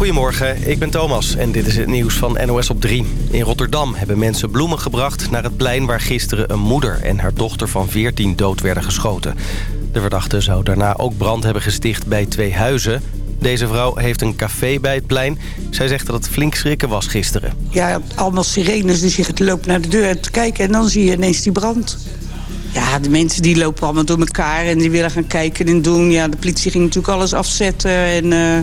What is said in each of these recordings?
Goedemorgen, ik ben Thomas en dit is het nieuws van NOS op 3. In Rotterdam hebben mensen bloemen gebracht naar het plein... waar gisteren een moeder en haar dochter van 14 dood werden geschoten. De verdachte zou daarna ook brand hebben gesticht bij twee huizen. Deze vrouw heeft een café bij het plein. Zij zegt dat het flink schrikken was gisteren. Ja, allemaal sirenes, dus je loopt naar de deur te kijken... en dan zie je ineens die brand. Ja, de mensen die lopen allemaal door elkaar en die willen gaan kijken en doen. Ja, de politie ging natuurlijk alles afzetten en... Uh...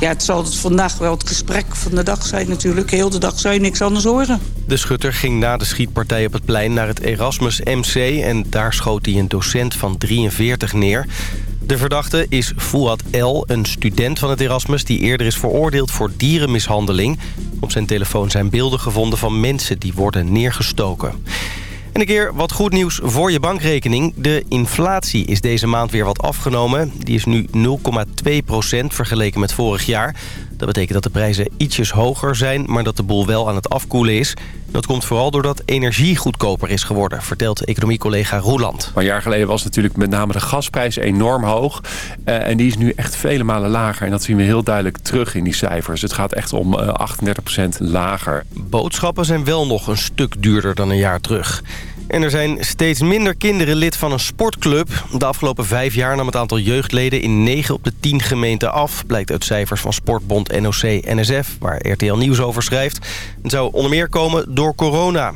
Ja, het zal vandaag wel het gesprek van de dag zijn natuurlijk. Heel de dag zou je niks anders horen. De schutter ging na de schietpartij op het plein naar het Erasmus MC... en daar schoot hij een docent van 43 neer. De verdachte is Fouad L, een student van het Erasmus... die eerder is veroordeeld voor dierenmishandeling. Op zijn telefoon zijn beelden gevonden van mensen die worden neergestoken. En een keer wat goed nieuws voor je bankrekening. De inflatie is deze maand weer wat afgenomen. Die is nu 0,2% vergeleken met vorig jaar. Dat betekent dat de prijzen ietsjes hoger zijn, maar dat de boel wel aan het afkoelen is. Dat komt vooral doordat energie goedkoper is geworden, vertelt economiecollega Roeland. een jaar geleden was natuurlijk met name de gasprijs enorm hoog. Uh, en die is nu echt vele malen lager. En dat zien we heel duidelijk terug in die cijfers. Het gaat echt om uh, 38% lager. Boodschappen zijn wel nog een stuk duurder dan een jaar terug. En er zijn steeds minder kinderen lid van een sportclub. De afgelopen vijf jaar nam het aantal jeugdleden in 9 op de 10 gemeenten af. Blijkt uit cijfers van Sportbond NOC-NSF, waar RTL Nieuws over schrijft. Het zou onder meer komen door corona.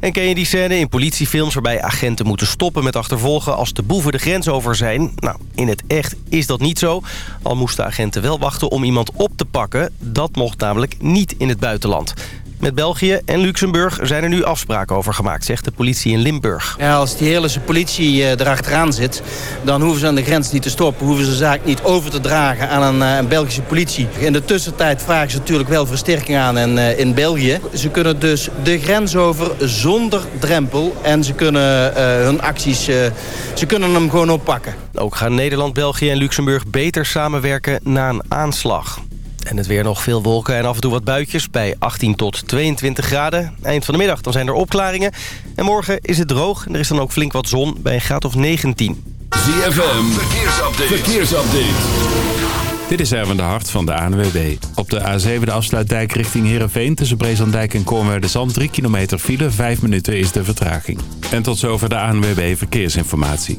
En ken je die scène in politiefilms waarbij agenten moeten stoppen met achtervolgen als de boeven de grens over zijn? Nou, in het echt is dat niet zo. Al moesten agenten wel wachten om iemand op te pakken. Dat mocht namelijk niet in het buitenland. Met België en Luxemburg zijn er nu afspraken over gemaakt, zegt de politie in Limburg. Ja, als die hele politie uh, erachteraan zit, dan hoeven ze aan de grens niet te stoppen. Hoeven ze de zaak niet over te dragen aan een, een Belgische politie. In de tussentijd vragen ze natuurlijk wel versterking aan en, uh, in België. Ze kunnen dus de grens over zonder drempel. En ze kunnen hun acties, ze kunnen hem gewoon oppakken. Ook gaan Nederland, België en Luxemburg beter samenwerken na een aanslag. En het weer nog veel wolken en af en toe wat buitjes bij 18 tot 22 graden. Eind van de middag dan zijn er opklaringen. En morgen is het droog en er is dan ook flink wat zon bij een graad of 19. ZFM, verkeersupdate. verkeersupdate. Dit is Erwin de Hart van de ANWB. Op de A7 de afsluitdijk richting Heerenveen... tussen Brezandijk en Kornwerderzand 3 kilometer file. 5 minuten is de vertraging. En tot zover de ANWB Verkeersinformatie.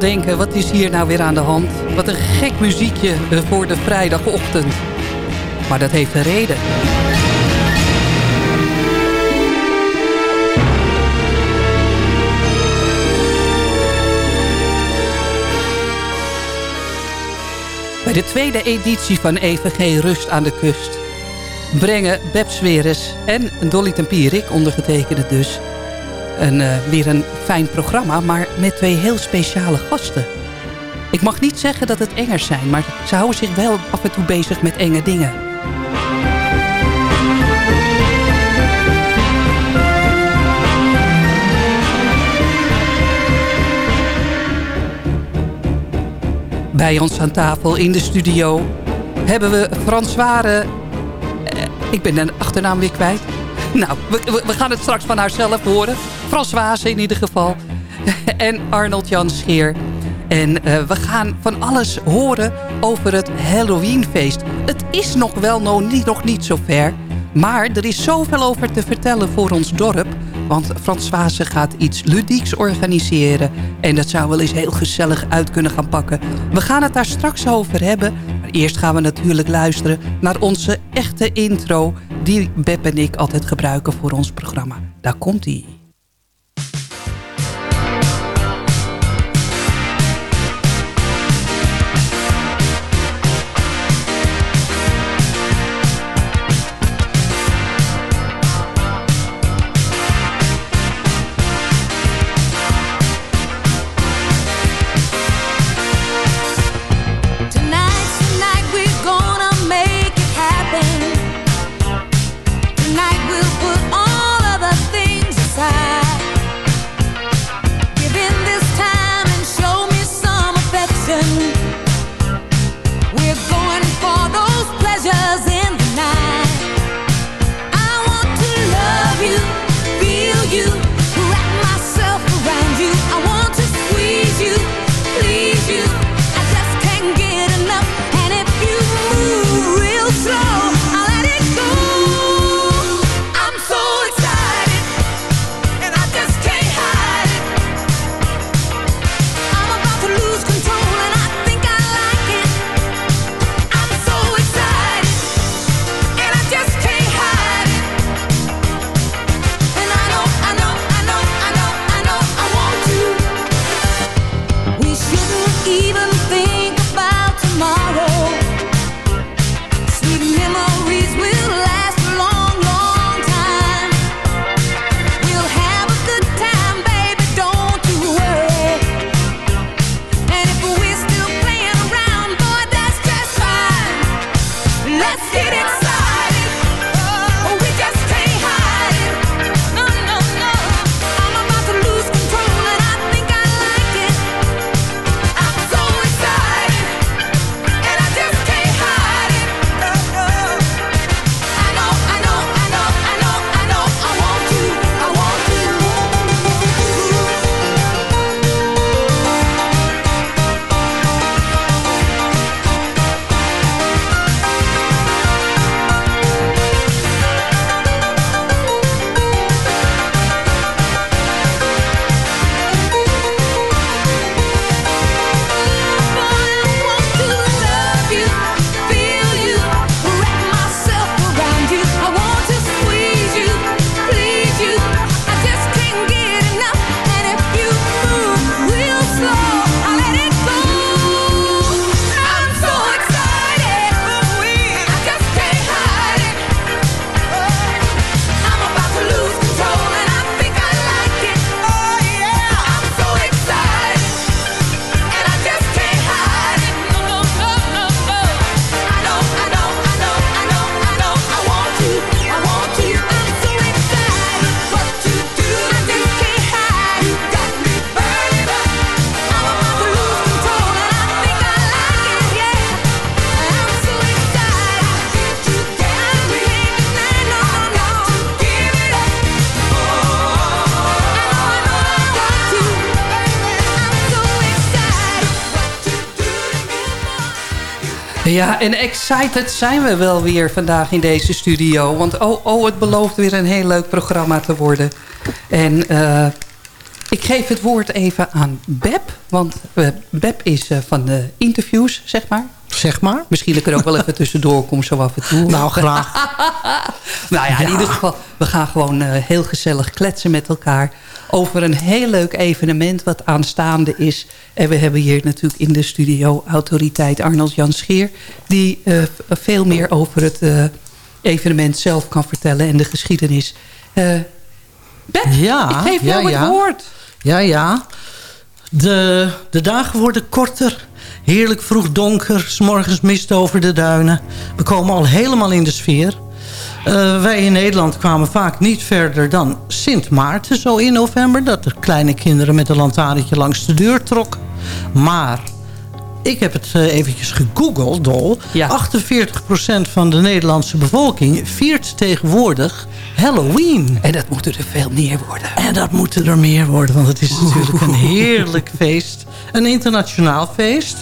Denken, wat is hier nou weer aan de hand? Wat een gek muziekje eh, voor de vrijdagochtend. Maar dat heeft een reden. Bij de tweede editie van EVG Rust aan de Kust... brengen Beb Sweres en Dolly Tempierik, ondergetekende dus... Een, uh, weer een fijn programma, maar met twee heel speciale gasten. Ik mag niet zeggen dat het engers zijn, maar ze houden zich wel af en toe bezig met enge dingen. Bij ons aan tafel in de studio hebben we Françoise... Eh, ik ben de achternaam weer kwijt. Nou, we, we, gaan het straks van haar zelf horen. Françoise in ieder geval. en Arnold Jan Scheer. En uh, we gaan van alles horen over het Halloweenfeest. Het is nog wel nog niet, nog niet zo ver. Maar er is zoveel over te vertellen voor ons dorp. Want Françoise gaat iets ludieks organiseren. En dat zou wel eens heel gezellig uit kunnen gaan pakken. We gaan het daar straks over hebben. Maar eerst gaan we natuurlijk luisteren naar onze echte intro... die Beb en ik altijd gebruiken voor ons programma. Daar komt-ie. Ja, en excited zijn we wel weer vandaag in deze studio. Want oh, oh het belooft weer een heel leuk programma te worden. En uh, Ik geef het woord even aan Beb. Want uh, Beb is uh, van de interviews, zeg maar. Zeg maar. Misschien dat ik er ook wel even tussendoor kom, zo af en toe. Nou, graag. nou ja, in ja. ieder geval, we gaan gewoon uh, heel gezellig kletsen met elkaar... over een heel leuk evenement wat aanstaande is. En we hebben hier natuurlijk in de studio autoriteit Arnold Jan Scheer... die veel meer over het evenement zelf kan vertellen en de geschiedenis... Beb, ja, ik geef ja, jou het ja. woord. Ja, ja. De, de dagen worden korter. Heerlijk vroeg donker. Morgens mist over de duinen. We komen al helemaal in de sfeer. Uh, wij in Nederland kwamen vaak niet verder dan Sint Maarten zo in november. Dat de kleine kinderen met een lantaarnetje langs de deur trokken. Maar ik heb het uh, eventjes gegoogeld, Dol. Ja. 48% van de Nederlandse bevolking viert tegenwoordig Halloween. En dat moeten er veel meer worden. En dat moeten er meer worden, want het is natuurlijk een heerlijk feest. Een internationaal feest.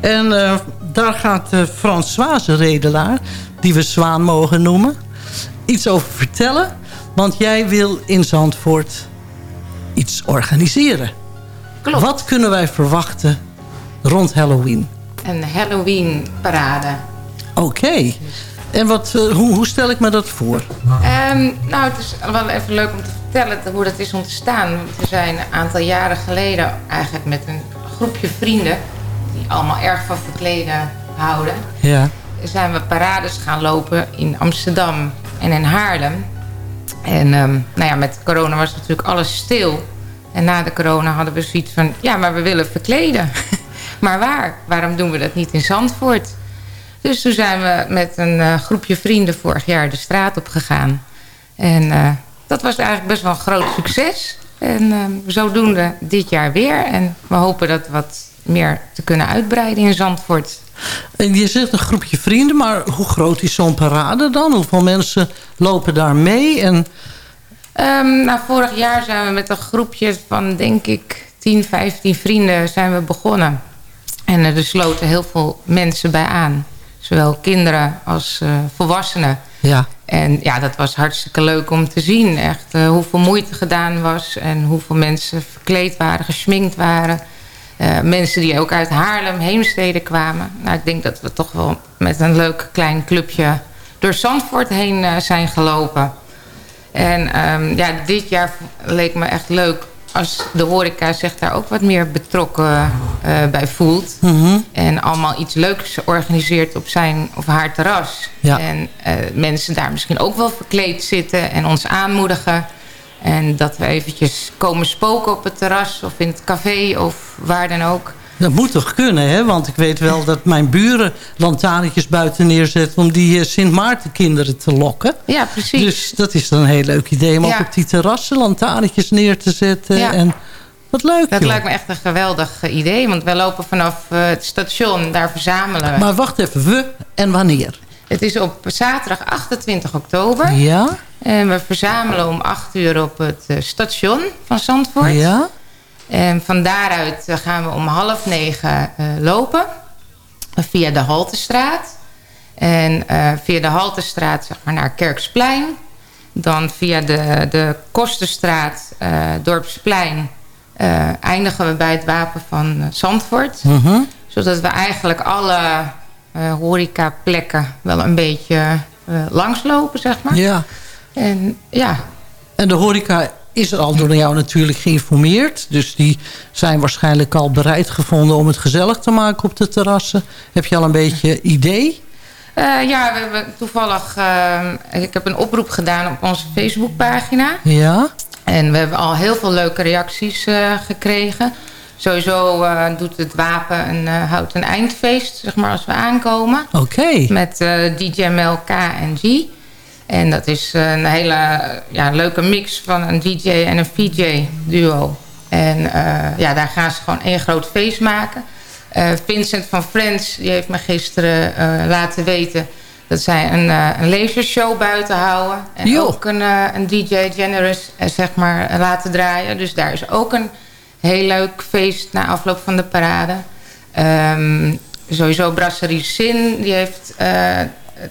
En uh, daar gaat uh, Françoise Redelaar, die we Zwaan mogen noemen, iets over vertellen. Want jij wil in Zandvoort iets organiseren. Klopt. Wat kunnen wij verwachten rond Halloween? Een Halloween parade. Oké. Okay. En wat, uh, hoe, hoe, stel ik me dat voor? Um, nou, het is wel even leuk om te vertellen hoe dat is ontstaan. We zijn een aantal jaren geleden eigenlijk met een groepje vrienden... die allemaal erg van verkleden houden... Ja. zijn we parades gaan lopen in Amsterdam en in Haarlem. En um, nou ja, met corona was natuurlijk alles stil. En na de corona hadden we zoiets van... ja, maar we willen verkleden. maar waar? Waarom doen we dat niet in Zandvoort? Dus toen zijn we met een uh, groepje vrienden vorig jaar de straat op gegaan. En uh, dat was eigenlijk best wel een groot succes. En uh, zodoende dit jaar weer. En we hopen dat wat meer te kunnen uitbreiden in Zandvoort. En je zegt een groepje vrienden, maar hoe groot is zo'n parade dan? Hoeveel mensen lopen daar mee? En... Um, nou, vorig jaar zijn we met een groepje van, denk ik, 10, 15 vrienden zijn we begonnen. En er sloten heel veel mensen bij aan. Zowel kinderen als uh, volwassenen. Ja. En ja, dat was hartstikke leuk om te zien. Echt uh, hoeveel moeite gedaan was. En hoeveel mensen verkleed waren, geschminkt waren. Uh, mensen die ook uit Haarlem, Heemstede kwamen. Nou, ik denk dat we toch wel met een leuk klein clubje door Zandvoort heen zijn gelopen. En um, ja, dit jaar leek me echt leuk als de horeca zich daar ook wat meer betrokken uh, bij voelt. Mm -hmm. En allemaal iets leuks organiseert op zijn of haar terras. Ja. En uh, mensen daar misschien ook wel verkleed zitten en ons aanmoedigen. En dat we eventjes komen spoken op het terras of in het café of waar dan ook. Dat moet toch kunnen, hè? Want ik weet wel dat mijn buren lantaarntjes buiten neerzetten... om die uh, Sint Maarten kinderen te lokken. Ja, precies. Dus dat is dan een heel leuk idee om Ja. ook op die terrassen lantaarntjes neer te zetten. Ja. En wat leuk, Dat joh. lijkt me echt een geweldig eh, idee. Want wij lopen vanaf eh, het station, daar verzamelen we. Maar wacht even, we en wanneer? Het is op zaterdag 28 oktober. Ja, En we verzamelen om 8 uur op het eh, station van Zandvoort. ja, En van daaruit eh, gaan we om half negen eh, lopen. Via de Haltestraat. En eh, via de Haltestraat zeg maar, naar Kerksplein. Dan via de, de Kosterstraat, eh, Dorpsplein... eindigen we bij het wapen van Zandvoort. mhm. Zodat we eigenlijk alle eh horecaplekken wel een beetje eh, langslopen, zeg maar. ja. En ja, En de horeca is er al door jou natuurlijk geïnformeerd. Dus die zijn waarschijnlijk al bereid gevonden om het gezellig te maken op de terrassen. Heb je al een beetje idee? Eh, ja, we hebben toevallig... eh, ik heb een oproep gedaan op onze Facebookpagina. Ja, En we hebben al heel veel leuke reacties eh, gekregen. Sowieso doet het Wapen een, eh, houdt een eindfeest, zeg maar, als we aankomen. oké. Met eh, DJ MLK en G. En dat is een hele ja, leuke mix van een DJ en een VJ duo. En eh, ja, daar gaan ze gewoon één groot feest maken. Eh, Vincent van Friends die heeft me gisteren eh, laten weten... dat zij een, eh een lasershow buiten houden. En ook een, een DJ Generous zeg maar, laten draaien. Dus daar is ook een heel leuk feest na afloop van de parade. Ehm, sowieso Brasserie Sin die heeft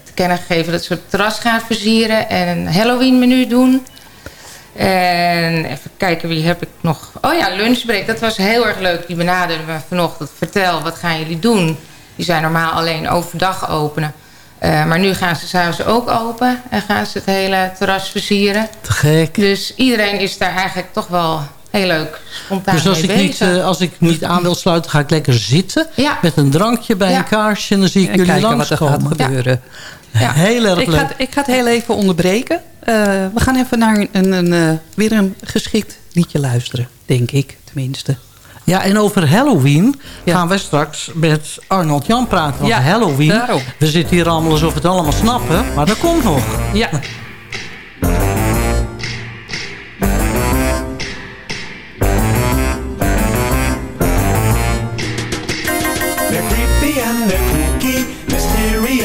te kennen gegeven... dat ze het terras gaan versieren en een Halloween menu doen... En even kijken, wie heb ik nog... Oh ja, lunchbreak, dat was heel erg leuk. Die benaderden me vanochtend. Vertel, wat gaan jullie doen? Die zijn normaal alleen overdag openen. Uh, maar nu gaan ze s'avonds ook open. En gaan ze het hele terras versieren. Te gek. Dus iedereen is daar eigenlijk toch wel heel leuk spontaan Dus als, ik niet, uh, als ik niet aan wil sluiten, ga ik lekker zitten. Ja. Met een drankje bij Ja. een kaarsje. En dan zie ik En jullie kijken wat er gaat langskomen. gebeuren. Ja. Heel erg ik leuk. Ga, ik ga het heel even onderbreken. Eh, we gaan even naar een, een, eh, weer een geschikt liedje luisteren. Denk ik, tenminste. Ja, en over Halloween Ja. gaan wij straks met Arnold Jan praten. Want Ja, Halloween, daarom. we zitten hier allemaal alsof we het allemaal snappen. Maar dat komt nog. Ja.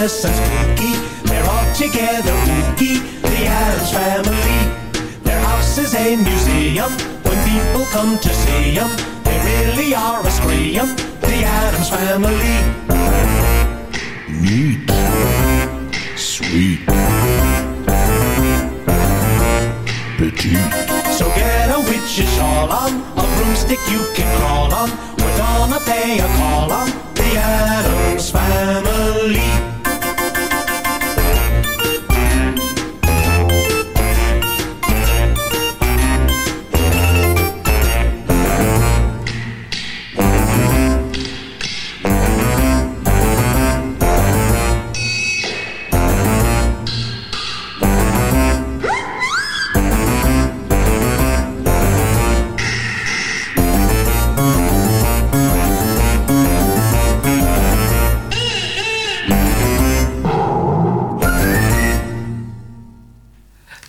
mysterious and spooky. They're all together kooky, the Addams Family. Their house is a museum. When people come to see them, they really are a scream. The Addams Family. Neat. Sweet. Petite. So get a witch's shawl on, a broomstick you can crawl on. We're gonna pay a call on the Addams Family.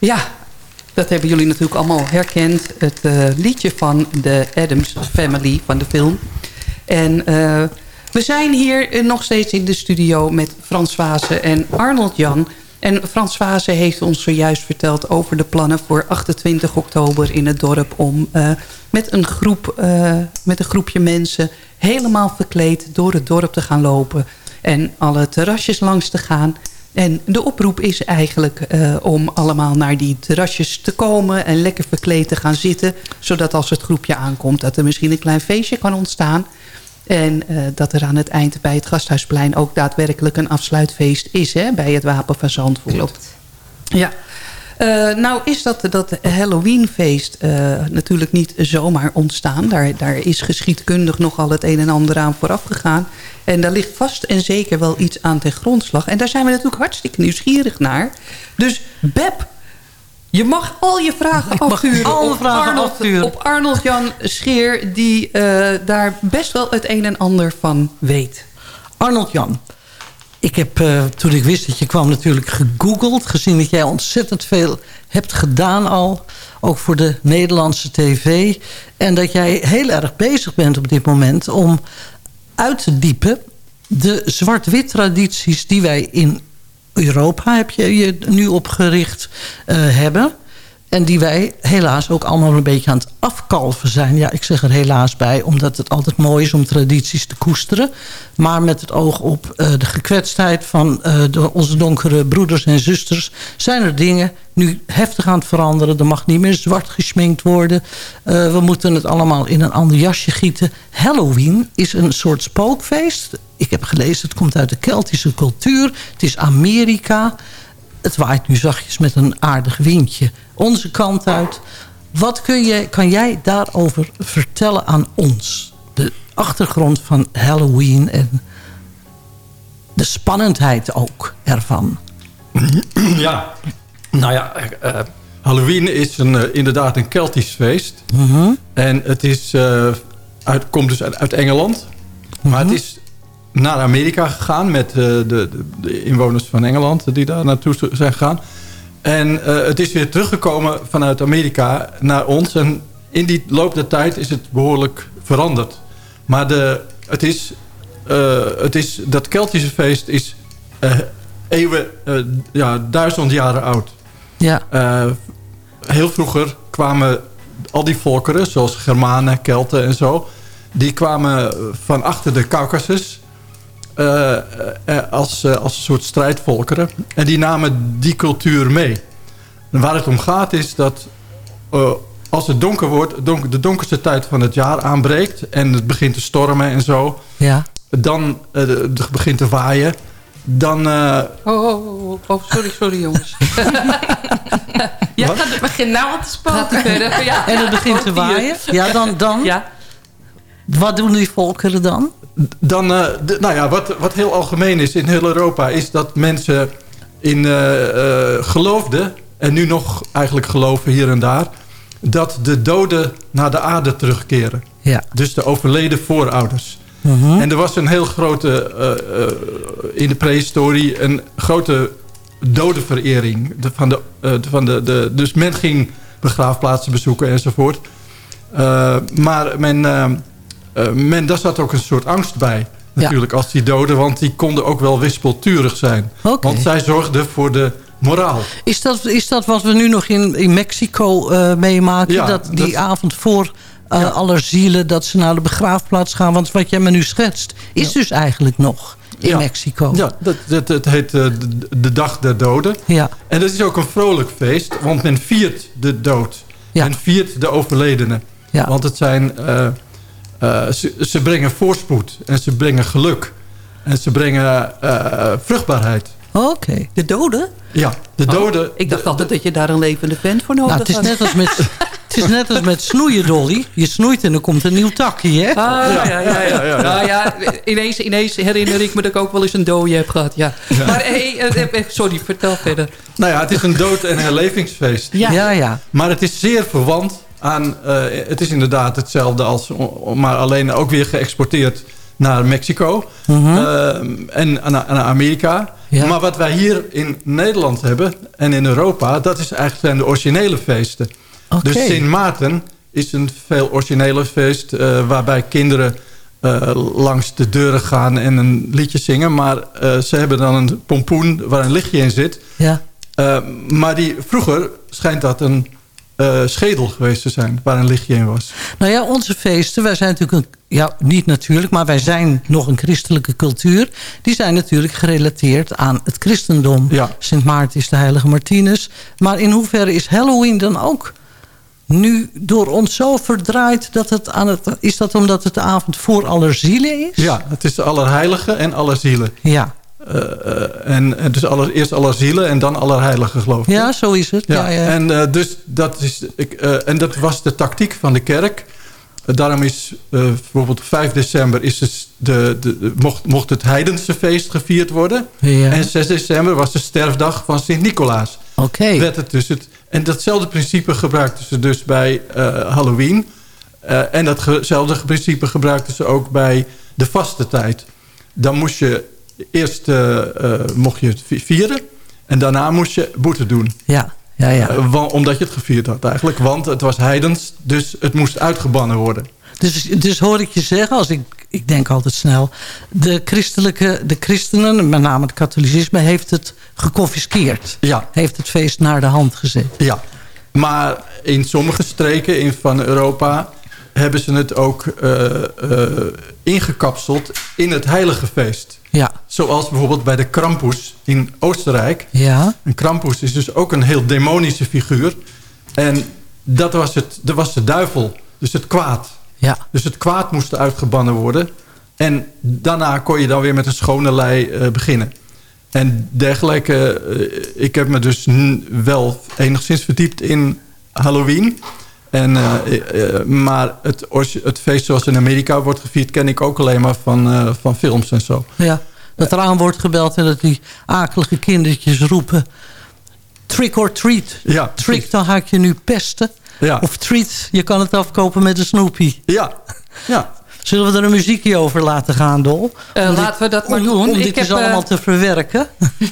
Ja, dat hebben jullie natuurlijk allemaal herkend. Het eh, liedje van de Adams Family van de film. En eh, we zijn hier nog steeds in de studio met Frans en Arnold Jan. En Frans heeft ons zojuist verteld over de plannen voor 28 oktober in het dorp... om eh, met, een groep, met een groepje mensen helemaal verkleed door het dorp te gaan lopen... en alle terrasjes langs te gaan... En de oproep is eigenlijk eh, om allemaal naar die terrasjes te komen... en lekker verkleed te gaan zitten. Zodat als het groepje aankomt dat er misschien een klein feestje kan ontstaan. En eh, dat er aan het eind bij het Gasthuisplein ook daadwerkelijk een afsluitfeest is... Hè, bij het Wapen van Zandvoort. Klopt. Ja. Eh, nou is dat, dat Halloweenfeest eh, natuurlijk niet zomaar ontstaan. Daar, daar is geschiedkundig nogal het een en ander aan vooraf gegaan. En daar ligt vast en zeker wel iets aan ten grondslag. En daar zijn we natuurlijk hartstikke nieuwsgierig naar. Dus Beb, je mag al je vragen mag afvuren, alle op, vragen Arnold, afvuren. op Arnold Jan Scheer... die eh, daar best wel het een en ander van weet. Arnold Jan, ik heb eh, toen ik wist dat je kwam natuurlijk gegoogeld. Gezien dat jij ontzettend veel hebt gedaan al. Ook voor de Nederlandse tv. En dat jij heel erg bezig bent op dit moment om uit te diepen... de zwart-wit tradities die wij in Europa, heb je je nu opgericht, eh, hebben... En die wij helaas ook allemaal een beetje aan het afkalven zijn. Ja, ik zeg er helaas bij, omdat het altijd mooi is om tradities te koesteren. Maar met het oog op eh, de gekwetstheid van eh, de, onze donkere broeders en zusters... zijn er dingen nu heftig aan het veranderen. Er mag niet meer zwart gesminkt worden. Eh, we moeten het allemaal in een ander jasje gieten. Halloween is een soort spookfeest. Ik heb gelezen, het komt uit de Keltische cultuur. Het is Amerika het waait nu zachtjes met een aardig windje onze kant uit. Wat kun je, kan jij daarover vertellen aan ons? De achtergrond van Halloween en de spannendheid ook ervan. Ja, nou ja, eh, Halloween is een, eh, inderdaad een Keltisch feest. Mhm. En het is, eh, uit, komt dus uit, uit Engeland. Maar het is naar Amerika gegaan met eh, de, de, de inwoners van Engeland die daar naartoe zijn gegaan. En eh, het is weer teruggekomen vanuit Amerika naar ons. En in die loop der tijd is het behoorlijk veranderd. Maar de, het is, eh, het is, dat Keltische feest is eh, eeuwen, ja, duizend jaren oud. Ja. Heel vroeger kwamen al die volkeren, zoals Germanen, Kelten en zo... die kwamen van achter de Caucasus eh, eh, als, eh, als een soort strijdvolkeren. En die namen die cultuur mee. En waar het om gaat is dat eh, als het donker wordt, donk- de donkerste tijd van het jaar aanbreekt... en het begint te stormen en zo... Ja. dan eh, het begint te waaien... dan... eh, Oh, oh, oh, oh, sorry, sorry jongens. ja, het begint nou al te spoken. Ja. En het begint te waaien. Ja, dan, dan Ja. Wat doen die volkeren dan? dan, eh, nou ja, wat, wat heel algemeen is in heel Europa... is dat mensen in eh, eh, geloofden... en nu nog eigenlijk geloven hier en daar... dat de doden naar de aarde terugkeren. Ja. Dus de overleden voorouders. Mhm. En er was een heel grote... in de prehistorie... een grote dodenverering. De, van de, van de, de, dus men ging begraafplaatsen bezoeken enzovoort. Maar men, men, daar zat ook een soort angst bij. Natuurlijk, als die doden. Want die konden ook wel wispelturig zijn. Want zij zorgden voor de moraal. Is dat, is dat wat we nu nog in, in Mexico eh, meemaken? Ja, dat die dat- avond voor uh, allerzielen... dat ze naar de begraafplaats gaan? Want wat jij me nu schetst... is dus eigenlijk nog in. Mexico. Ja, dat, dat, het heet eh, de, de Dag der Doden. Ja. En dat is ook een vrolijk feest, want men viert de dood. Ja. Men viert de overledenen. Ja. Want het zijn, eh, eh, ze, ze brengen voorspoed en ze brengen geluk. En ze brengen eh, vruchtbaarheid. Oké. De doden? Ja, de doden... Oh, ik dacht altijd dat je daar een levende vent voor nodig Nou, het is had. net als met, het is net als met snoeien, Dolly. Je snoeit en er komt een nieuw takje, hè? Ah, ja, ja, ja. ja, ja, ja. Nou ja, ineens, ineens herinner ik me dat ik ook wel eens een dode heb gehad. Ja. Maar hey, eh, eh, sorry, vertel verder. Nou ja, het is een dood- en herlevingsfeest. Ja. Ja, ja. Maar het is zeer verwant aan... eh, het is inderdaad hetzelfde als... maar alleen ook weer geëxporteerd naar Mexico. eh, en naar, Amerika. Ja. Maar wat wij hier in Nederland hebben... en in Europa... dat is eigenlijk zijn de originele feesten. Oké. Dus Sint Maarten is een veel originele feest... eh, waarbij kinderen langs de deuren gaan en een liedje zingen. Maar ze hebben dan een pompoen waar een lichtje in zit... Ja. Maar die, vroeger schijnt dat een uh, schedel geweest te zijn... waar een lichtje in was. Nou ja, onze feesten, wij zijn natuurlijk... Een, ja, niet natuurlijk, maar wij zijn nog een christelijke cultuur. Die zijn natuurlijk gerelateerd aan het christendom. Ja. Sint Maarten is de heilige Martinus. Maar in hoeverre is Halloween dan ook nu door ons zo verdraaid... Dat het aan het, is dat omdat het de avond voor allerzielen is? Ja, het is de allerheilige en allerzielen. Ja. Uh, uh, en dus aller, eerst allerzielen en dan allerheilige geloof ik. Ja, zo is het. Ja, ja, ja. En, dus dat is, ik, en dat was de tactiek van de kerk. daarom is bijvoorbeeld op 5 december is het de, de, de, mocht, mocht het heidense feest gevierd worden. Ja. En 6 december was de sterfdag van Sint-Nicolaas. Oké. Okay. Het dus het, en datzelfde principe gebruikten ze dus bij Halloween. en datzelfde principe gebruikten ze ook bij de vaste tijd. Dan moest je Eerst uh, uh, mocht je het vieren. En daarna moest je boete doen. Ja, ja, ja. Uh, omdat je het gevierd had eigenlijk. Want het was heidens, dus het moest uitgebannen worden. Dus, dus hoor ik je zeggen, als ik, ik denk altijd snel... de christelijke, de christenen, met name het katholicisme... heeft het geconfiskeerd. Ja. Heeft het feest naar de hand gezet. Ja. Maar in sommige streken in, van Europa hebben ze het ook ingekapseld in het heilige feest. Ja. Zoals bijvoorbeeld bij de Krampus in Oostenrijk. Ja. Een Krampus is dus ook een heel demonische figuur. En dat was, het, dat was de duivel, dus het kwaad. Ja. Dus het kwaad moest uitgebannen worden. En daarna kon je dan weer met een schone lei uh, beginnen. En dergelijke, uh, ik heb me dus wel enigszins verdiept in Halloween. En, uh, uh, maar het, het feest zoals in Amerika wordt gevierd... ken ik ook alleen maar van, uh, van films en zo. Ja, dat er aan wordt gebeld en dat die akelige kindertjes roepen... trick or treat. Ja, trick, dan ga ik je nu pesten. Ja. Of treat, je kan het afkopen met een snoepie. Ja, ja. Zullen we er een muziekje over laten gaan, Dol? Uh, laten we dat maar om, doen. Om dit ik dus heb, allemaal te verwerken.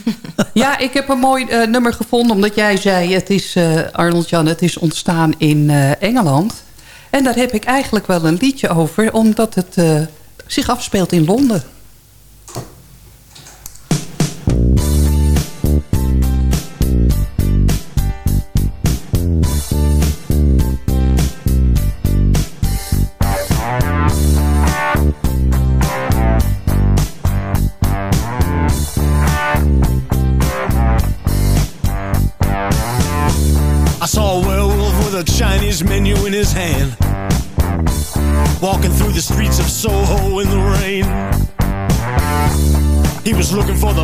ja, ik heb een mooi uh, nummer gevonden. Omdat jij zei, het is, uh, Arnold Jan, het is ontstaan in Engeland. En daar heb ik eigenlijk wel een liedje over. Omdat het zich afspeelt in Londen. Looking for the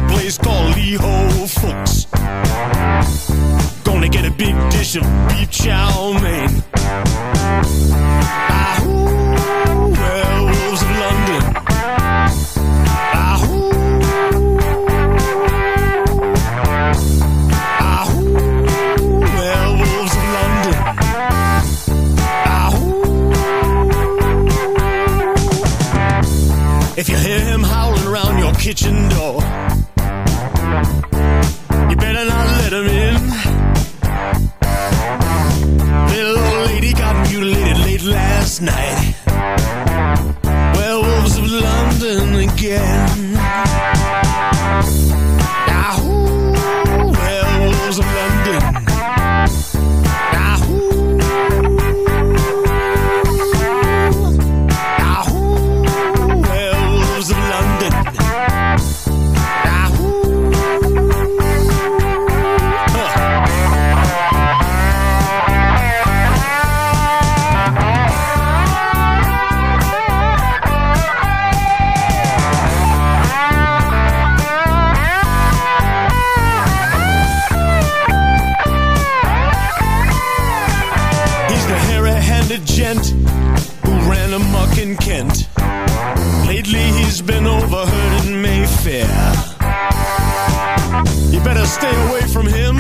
stay away from him.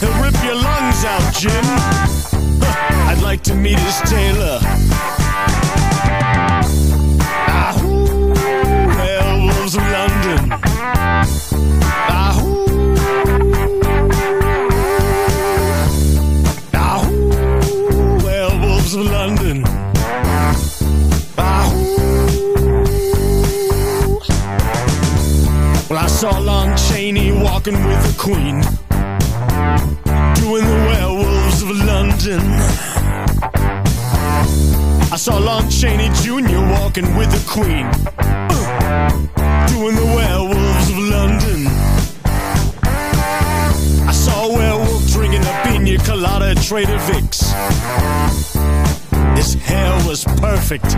He'll rip your lungs out, Jim. I'd like to meet his tailor. Walking with the Queen, doing the werewolves of London. I saw Lon Chaney Jr. walking with the Queen, uh, doing the werewolves of London. I saw a werewolf drinking a pina colada at Trader Vic's. His hair was perfect.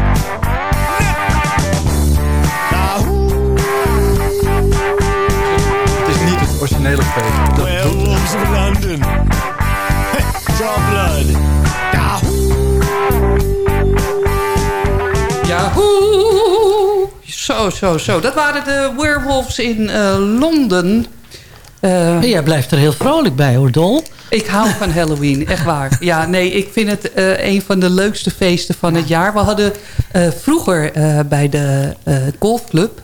Feest. Dat- werewolves of London. Draw blood. Yahoo! Zo, zo, zo. Dat waren de werewolves in eh, Londen. Eh, jij blijft er heel vrolijk bij, hoor, Dol. Ik hou van Halloween, echt waar. Ja, nee, ik vind het eh, een van de leukste feesten van het jaar. We hadden eh, vroeger eh, bij de eh, golfclub...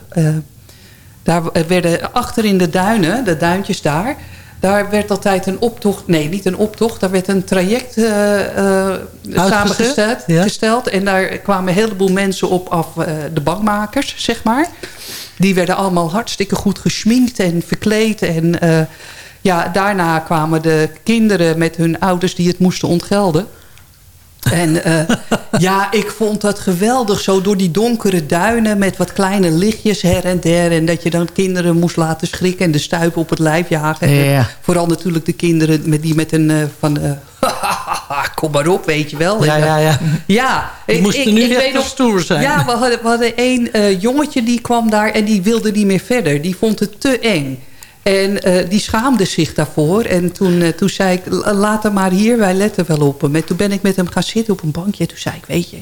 daar werden achter in de duinen, de duintjes daar... daar werd altijd een optocht... Nee, niet een optocht. Daar werd een traject eh, eh, samengesteld. ja. gesteld, en daar kwamen een heleboel mensen op af. eh, de bankmakers, zeg maar. Die werden allemaal hartstikke goed geschminkt en verkleed. En ja, daarna kwamen de kinderen met hun ouders die het moesten ontgelden. En eh, ja, ik vond dat geweldig. Zo door die donkere duinen met wat kleine lichtjes her en der. En dat je dan kinderen moest laten schrikken en de stuipen op het lijf jagen. Ja. Vooral natuurlijk de kinderen met die met een eh, van... eh, kom maar op, weet je wel. Ja, ja, ja. Ja. Die moesten nu echt weet nog- stoer zijn. Ja, we hadden, we hadden één jongetje die kwam daar en die wilde niet meer verder. Die vond het te eng. En eh, die schaamde zich daarvoor. En toen, eh, toen zei ik, "La- laat hem maar hier, wij letten wel op hem. En toen ben ik met hem gaan zitten op een bankje. Toen zei ik, weet je,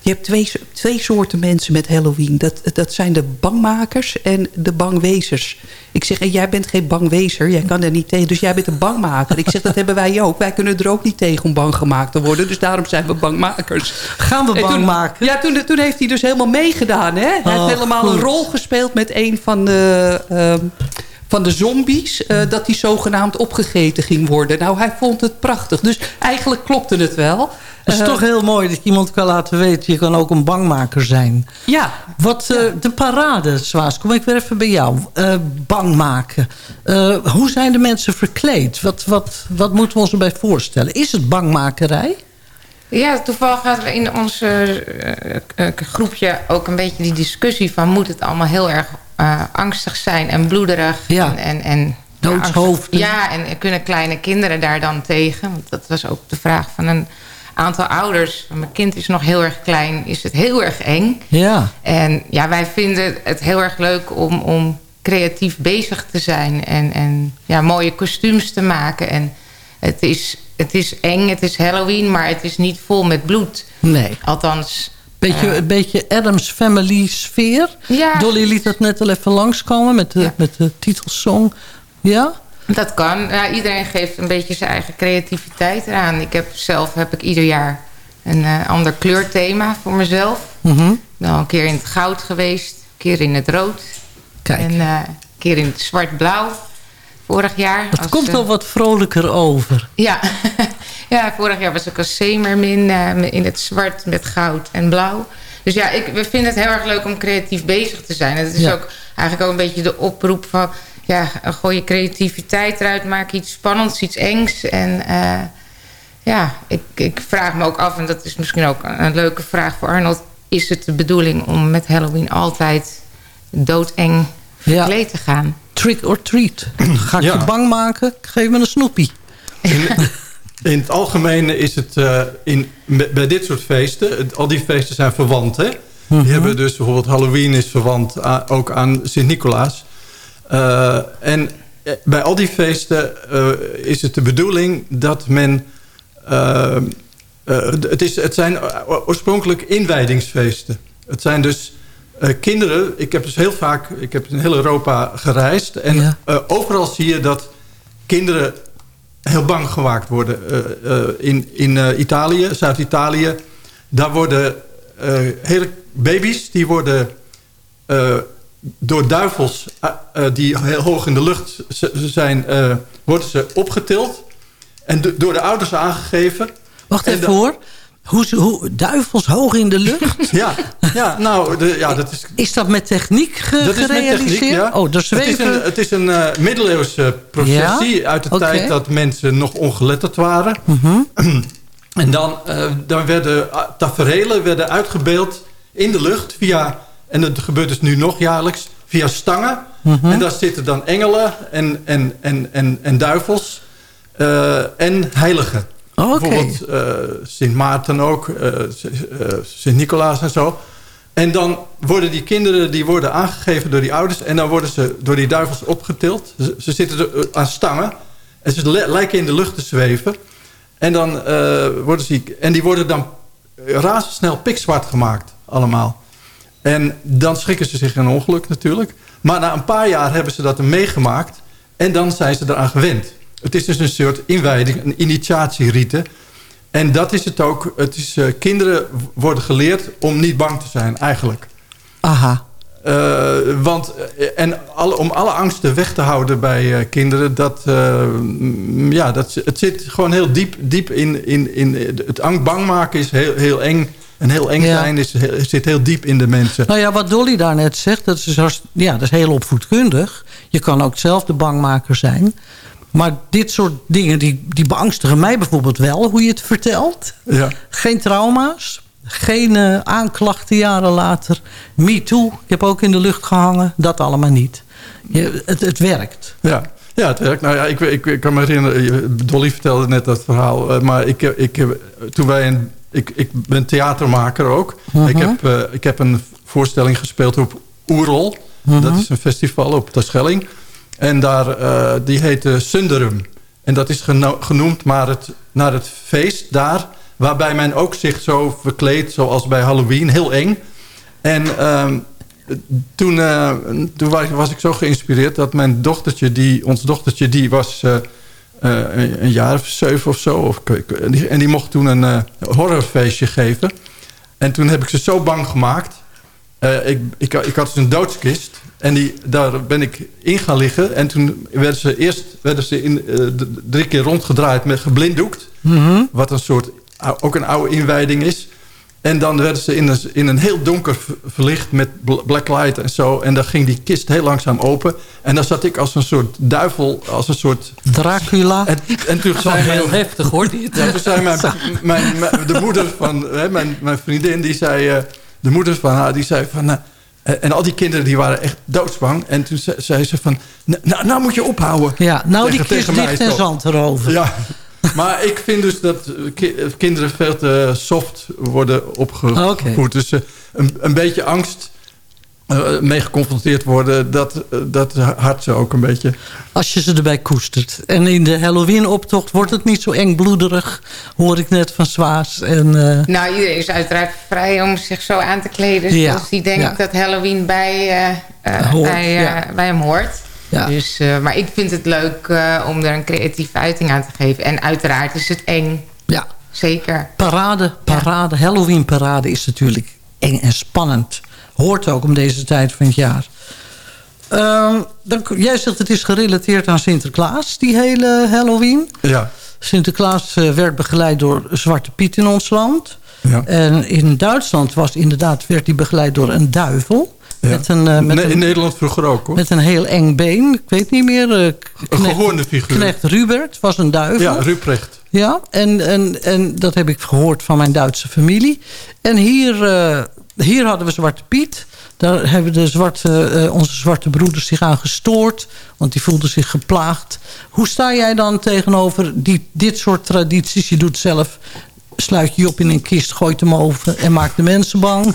je hebt twee, twee soorten mensen met Halloween. Dat, dat zijn de bangmakers en de bangwezers. Ik zeg, en jij bent geen bangwezer, jij kan er niet tegen. Dus jij bent een bangmaker. Ik zeg, dat hebben wij ook. Wij kunnen er ook niet tegen om bang gemaakt te worden. Dus daarom zijn we bangmakers. Gaan we En bang toen- maken? Ja, toen, toen heeft hij dus helemaal meegedaan. Hè? Hij Oh, heeft helemaal een rol gespeeld met een van de, ehm, van de zombies. eh, dat hij zogenaamd opgegeten ging worden. Nou, hij vond het prachtig. Dus eigenlijk klopte het wel. Het is Eh, toch heel mooi dat iemand kan laten weten... je kan ook een bangmaker zijn. Ja. Wat eh, de parade, Zwaas, kom ik weer even bij jou. Eh, bang maken. Eh, hoe zijn de mensen verkleed? Wat, wat, wat moeten we ons erbij voorstellen? Is het bangmakerij? Ja, toevallig hadden we in ons groepje ook een beetje die discussie van... moet het allemaal heel erg eh, angstig zijn en bloederig Ja. en, en, en Doodshoofden. Ja, en kunnen kleine kinderen daar dan tegen? Want dat was ook de vraag van een aantal ouders... mijn kind is nog heel erg klein, is het heel erg eng. Ja. En ja, wij vinden het heel erg leuk om, om creatief bezig te zijn... en, en ja, mooie kostuums te maken. En het is, het is eng, het is Halloween, maar het is niet vol met bloed. Nee. Althans... Beetje, een beetje Adams Family sfeer. Ja. Dolly liet dat net al even langskomen met de, met de titelsong. Ja? Dat kan. Ja, iedereen geeft een beetje zijn eigen creativiteit eraan. Ik heb zelf heb ik ieder jaar een eh, ander kleurthema voor mezelf. Ben al een keer in het goud geweest. Een keer in het rood. Kijk. En eh, een keer in het zwart-blauw. Vorig jaar. Het als, komt eh, wel wat vrolijker over. Ja. ja, vorig jaar was ik als zeemermin eh, in het zwart met goud en blauw. Dus ja, ik, we vinden het heel erg leuk om creatief bezig te zijn. En het is Ja. ook eigenlijk ook een beetje de oproep van... ja, gooi je creativiteit eruit, maak iets spannends, iets engs. En eh, ja, ik, ik vraag me ook af, en dat is misschien ook een leuke vraag voor Arnold... is het de bedoeling om met Halloween altijd doodeng verkleed te gaan? Trick or treat. Ga ik Ja. je bang maken? Geef me een snoepie. In het algemeen is het eh, in, bij dit soort feesten... het- al die feesten zijn verwant, hè? Mhm. Die hebben dus bijvoorbeeld Halloween is verwant aan- ook aan Sint-Nicolaas. Eh, en eh, bij al die feesten is het de bedoeling dat men... het, is, het zijn oorspronkelijk inwijdingsfeesten. Het zijn dus kinderen... Ik heb dus heel vaak... Ik heb in heel Europa gereisd. En overal zie je dat kinderen heel bang gemaakt worden. Eh, eh, in in eh, Italië, Zuid-Italië... daar worden hele baby's... die worden door duivels die heel hoog in de lucht zijn... worden ze opgetild en do- door de ouders aangegeven. Wacht En even dan- hoor. Hoe, hoe, duivels hoog in de lucht? Ja, ja nou, de, ja, dat is... Is dat met techniek ge- Dat is met gerealiseerd? techniek, ja. Oh, daar het is een, het is een eh, middeleeuwse professie Ja? uit de tijd dat mensen nog ongeletterd waren. Mhm. En dan, eh, dan werden uh, taferelen werden uitgebeeld in de lucht via... en dat gebeurt dus nu nog jaarlijks, via stangen. Mhm. En daar zitten dan engelen en, en, en, en, en duivels eh, en heiligen. Oké. Bijvoorbeeld eh, Sint Maarten ook, eh, eh, Sint Nicolaas en zo. En dan worden die kinderen die worden aangegeven door die ouders... en dan worden ze door die duivels opgetild. Ze, zitten aan stangen en ze lijken in de lucht te zweven. En, dan, worden ze, en die worden dan razendsnel pikzwart gemaakt, allemaal. En dan schrikken ze zich een ongeluk natuurlijk. Maar na een paar jaar hebben ze dat meegemaakt... en dan zijn ze eraan gewend. Het is dus een soort inwijding, een initiatieriete. En dat is het ook. Het is, eh, kinderen worden geleerd om niet bang te zijn, eigenlijk. Aha. Eh, want, eh, en alle, om alle angsten weg te houden bij kinderen... Dat, ja, dat, het zit gewoon heel diep, diep in, in, in... Het ang bang maken is heel, heel eng. En heel eng Ja. zijn is, heel- zit heel diep in de mensen. Nou ja, wat Dolly daarnet zegt, dat is, ja, dat is heel opvoedkundig. Je kan ook zelf de bangmaker zijn. Maar dit soort dingen, die, die beangstigen mij bijvoorbeeld wel, hoe je het vertelt. Ja. Geen trauma's, geen eh, aanklachten jaren later. Me too, ik heb ook in de lucht gehangen. Dat allemaal niet. Je, het, het werkt. Ja. Ja, het werkt. Nou ja, ik, ik, ik kan me herinneren, Dolly vertelde net dat verhaal. eh, maar ik, ik, toen wij een, ik, ik ben theatermaker ook. Mhm. ik, heb, eh, ik heb een voorstelling gespeeld op Oerol. Mhm. Dat is een festival op Terschelling. En daar, eh, die heette Sunderum. En dat is geno- genoemd naar het, naar het feest daar. Waarbij men ook zich zo verkleedt zoals bij Halloween. Heel eng. En ehm, toen, eh, toen was, ik zo geïnspireerd dat mijn dochtertje, die, ons dochtertje, die was eh, eh, een, een jaar of zeven of zo. Of, en, die, mocht toen een horrorfeestje geven. En toen heb ik ze zo bang gemaakt. Ik, ik, ik had dus een doodskist. En die, daar ben ik in gaan liggen. En toen werden ze eerst werden ze in, eh, drie keer rondgedraaid met geblinddoekt. Mhm. Wat een soort, ook een oude inwijding is. En dan werden ze in een, in een heel donker verlicht met bl- blacklight en zo. En dan ging die kist heel langzaam open. En dan zat ik als een soort duivel, als een soort... Dracula. En, en toen Dat zei heel heftig hoor. Dit. ja, toen zei mijn, mijn, mijn- de moeder van hè, mijn, mijn vriendin, die zei, eh, de moeder van haar, die zei van, eh, en al die kinderen die waren echt doodsbang. En toen ze- zei ze van, nou, nou moet je ophouden. Ja, nou die kist dicht en zand erover. Ja. Maar ik vind dus dat ki- kinderen veel te soft worden opgevoed. Dus eh, een, een beetje angst eh, mee geconfronteerd worden... Dat, eh, dat hart ze ook een beetje... Als je ze erbij koestert. En in de Halloween-optocht wordt het niet zo eng bloederig. Hoor ik net van Zwaas. En, eh, Nou, iedereen is uiteraard vrij om zich zo aan te kleden. Ja, Zoals die denkt ja. dat Halloween bij, eh, eh, Hoort, bij, ja. bij hem hoort. Ja. Dus, eh, maar ik vind het leuk eh, om er een creatieve uiting aan te geven. En uiteraard is het eng. Ja. Zeker. parade, parade, Halloween-parade is natuurlijk eng en spannend. Hoort ook om deze tijd van het jaar. Ehm, dan, jij zegt het is gerelateerd aan Sinterklaas, die hele Halloween. Ja. Sinterklaas eh, werd begeleid door Zwarte Piet in ons land. Ja. En in Duitsland was inderdaad, werd hij begeleid door een duivel. Ja. Met een, eh, met een- in Nederland vroeger ook, hoor. Met een heel eng been. Ik weet niet meer. eh, Een gehoorde figuur. Knecht Rubert was een duivel. Ja, Ruprecht. Ja, en, en, en dat heb ik gehoord van mijn Duitse familie. En hier, hier hadden we Zwarte Piet. Daar hebben de zwarte, eh, onze zwarte broeders zich aan gestoord. Want die voelden zich geplaagd. Hoe sta jij dan tegenover die, dit soort tradities? Je doet zelf, sluit je op in een kist, gooit hem over en maakt de mensen bang.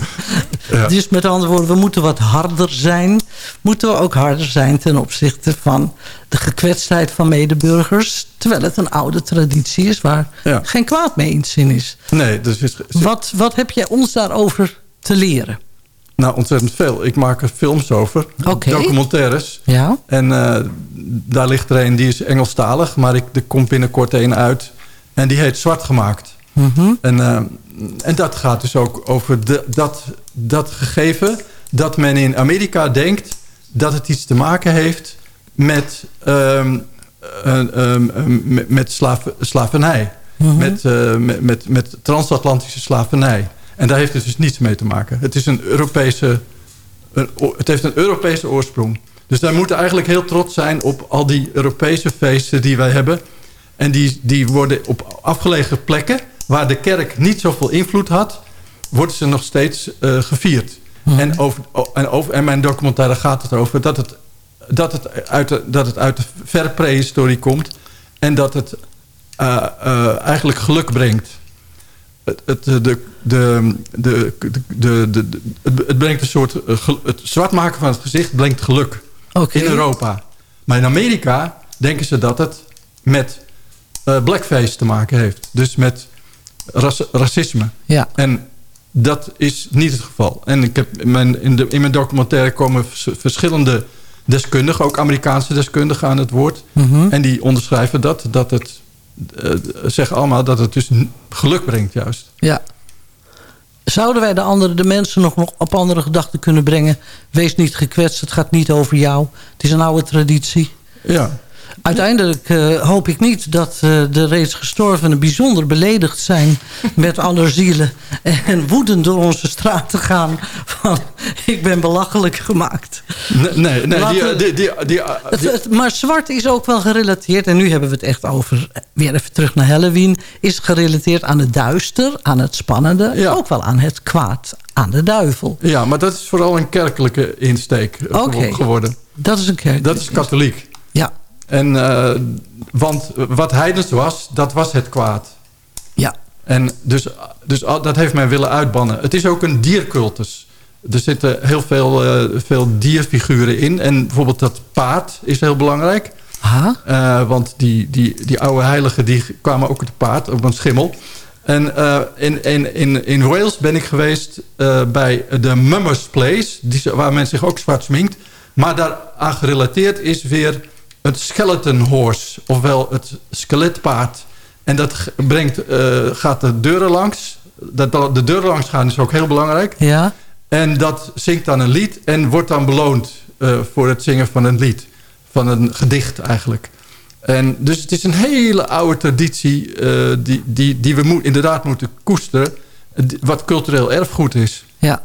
Ja. Dus met andere woorden, we moeten wat harder zijn. Moeten we ook harder zijn ten opzichte van de gekwetstheid van medeburgers. Terwijl het een oude traditie is waar Ja. geen kwaad mee in zin is. Nee, dus is, Wat, wat heb jij ons daarover te leren? nou ontzettend veel. Ik maak er films over. Documentaires. Ja. En eh, daar ligt er een, die is Engelstalig. Maar ik, er komt binnenkort een uit. En die heet Zwart Gemaakt. Mhm. En, eh, en dat gaat dus ook over de, dat, dat gegeven... dat men in Amerika denkt dat het iets te maken heeft... met, een- ehm, ehm, met, met slaaf, slavernij. Mhm. met, met, met, met transatlantische slavernij. En daar heeft het dus niets mee te maken. Het, is een Europese, het heeft een Europese oorsprong. Dus wij moeten eigenlijk heel trots zijn op al die Europese feesten die wij hebben. En die, die worden op afgelegen plekken... waar de kerk niet zoveel invloed had... worden ze nog steeds eh, gevierd. En, over, en, over, en mijn documentaire gaat het over dat het, dat het, uit, de, dat het uit de verre prehistorie komt... en dat het eh, eh, eigenlijk geluk brengt. Het, de, de, de, de, de, de, het- het brengt een soort... eh, Het zwart maken van het gezicht brengt geluk. In Europa. Maar in Amerika denken ze dat het met eh, blackface te maken heeft. Dus met racisme. Ja. En dat is niet het geval. En ik heb in mijn, in, de, in mijn documentaire komen vers- verschillende deskundigen... ook Amerikaanse deskundigen aan het woord. Mhm. En die onderschrijven dat. Dat het zeggen allemaal dat het dus geluk brengt juist. Ja. Zouden wij de, andere, de mensen nog op andere gedachten kunnen brengen? Wees niet gekwetst, het gaat niet over jou. Het is een oude traditie. Ja. Uiteindelijk eh, hoop ik niet dat eh, de reeds gestorvenen bijzonder beledigd zijn met alle zielen. En woedend door onze straten gaan van ik ben belachelijk gemaakt. Nee, nee, nee die, die, die, die, Het- het- maar zwart is ook wel gerelateerd, en nu hebben we het echt over, eh, weer even terug naar Halloween, is gerelateerd aan het duister, aan het spannende, ook wel aan het kwaad, aan de duivel. ja, maar dat is vooral een kerkelijke insteek geworden. Dat is een kerk. Dat is katholiek. Ja. En, eh, want wat heidens was, dat was het kwaad. Ja. En dus, dus dat heeft men willen uitbannen. Het is ook een diercultus. Er zitten heel veel, eh, veel dierfiguren in. En bijvoorbeeld dat paard is heel belangrijk. Eh, want die, die, die oude heiligen die kwamen ook op het paard, op een schimmel. En in, in, in, in Wales ben ik geweest bij de Mummers Place. Die, waar men zich ook zwart sminkt. Maar daaraan gerelateerd is weer het skeleton horse. Ofwel het skeletpaard. En dat brengt, eh, gaat de deuren langs. Dat de deuren langs gaan is ook heel belangrijk. Ja. En dat zingt dan een lied en wordt dan beloond eh, voor het zingen van een lied. Van een gedicht eigenlijk. En dus het is een hele oude traditie eh, die, die, die we moet, inderdaad moeten koesteren. Wat cultureel erfgoed is. Ja.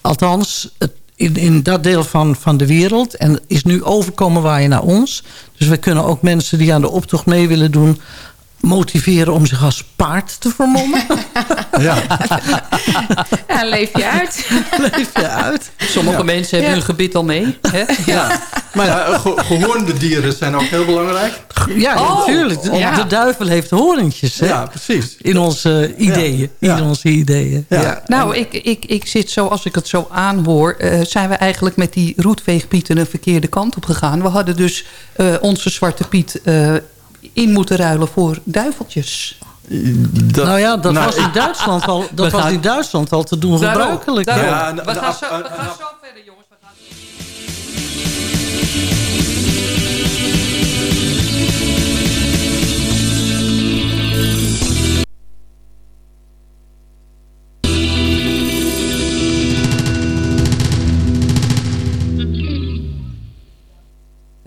Althans, het- in, in dat deel van, van de wereld. En is nu overkomen waaien naar ons. Dus we kunnen ook mensen die aan de optocht mee willen doen... motiveren om zich als paard te vermommen. ja. ja, leef je uit. leef je uit. Sommige Ja. mensen hebben Ja. hun gebit al mee. Hè? Ja. Maar ja, ge- gehoorde dieren zijn ook heel belangrijk. Ja, Oh, natuurlijk. De, ja. de duivel heeft hoorntjes. Hè? Ja, precies. In onze ideeën. Ja. In onze ideeën. Ja. Ja. Nou, ik, ik, ik zit zo, als ik het zo aanhoor... eh, zijn we eigenlijk met die roetveegpieten een verkeerde kant op gegaan. We hadden dus eh, onze Zwarte Piet eh, in moeten ruilen voor duiveltjes. Dat- nou ja, dat nou, was in Duitsland al, dat We was in Duitsland al te doen Daarom, gebruikelijk. daarom. Ja, we, de- gaan we de- gaan zo verder, jongens.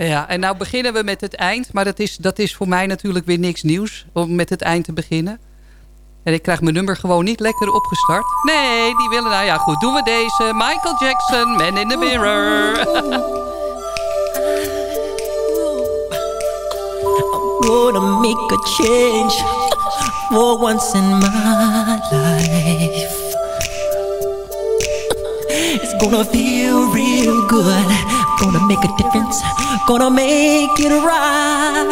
Ja, en nou beginnen we met het eind. Maar dat is, dat is voor mij natuurlijk weer niks nieuws. Om met het eind te beginnen. En ik krijg mijn nummer gewoon niet lekker opgestart. Nee, die willen... Nou ja, goed. Doen we deze. Michael Jackson, Man in the Mirror. gonna make a change for once in my life. It's gonna feel real good. Gonna make a difference. Gonna make it right.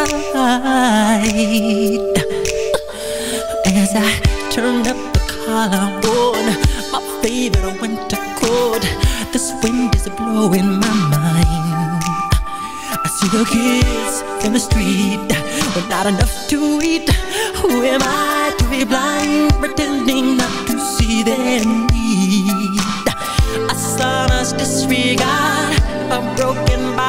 As I turn up the collar on my favorite winter coat, this wind is blowing my mind. I see the kids in the street with not enough to eat. Who am I to be blind, pretending not to see their need? A son's disregard, broken by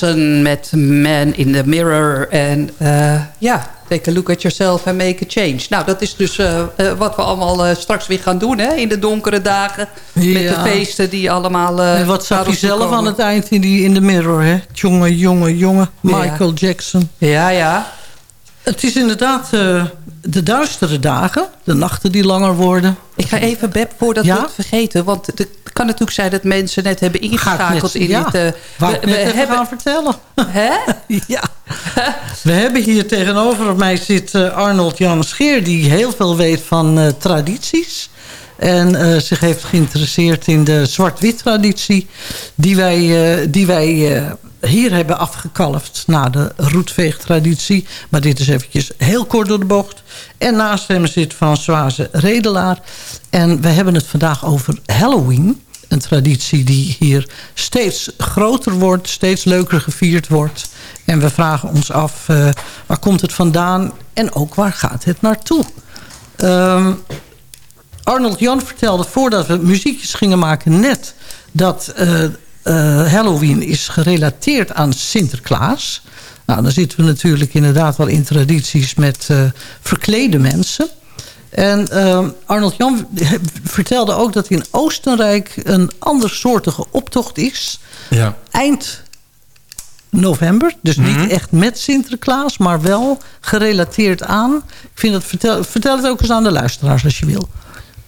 Jackson met Man in the Mirror. En eh, ja, take a look at yourself and make a change. Nou, dat is dus eh, eh, wat we allemaal straks weer gaan doen... Hè? in de donkere dagen. Met de feesten die allemaal... en wat zag je zelf komen. aan het eind in, die, in de mirror, hè? Jongen, jongen, jongen. Ja. Michael Jackson. Ja, ja. Het is inderdaad de duistere dagen. De nachten die langer worden. Ik ga even, Beb, voordat Ja? we het vergeten... want het kan natuurlijk zijn dat mensen net hebben ingeschakeld... in ja. dit... Wou we, we hebben gaan vertellen. Hè? ja. We hebben hier tegenover mij zit eh, Arnold Jan Scheer... die heel veel weet van eh, tradities. En zich heeft geïnteresseerd in de zwart-wit traditie... die wij, die wij hier hebben afgekalfd na de roetveegtraditie. Maar dit is eventjes heel kort door de bocht. En naast hem zit Françoise Redelaar. En we hebben het vandaag over Halloween. Een traditie die hier steeds groter wordt, steeds leuker gevierd wordt. En we vragen ons af, eh, waar komt het vandaan en ook waar gaat het naartoe? Ehm, Arnold Jan vertelde voordat we muziekjes gingen maken net... dat eh, Halloween is gerelateerd aan Sinterklaas. Nou, dan zitten we natuurlijk inderdaad wel in tradities met eh, verklede mensen... En ehm, Arnold Jan vertelde ook dat in Oostenrijk een andersoortige optocht is. Ja. Eind november. Dus Mhm. niet echt met Sinterklaas, maar wel gerelateerd aan. Ik vind dat, vertel, vertel het ook eens aan de luisteraars als je wil.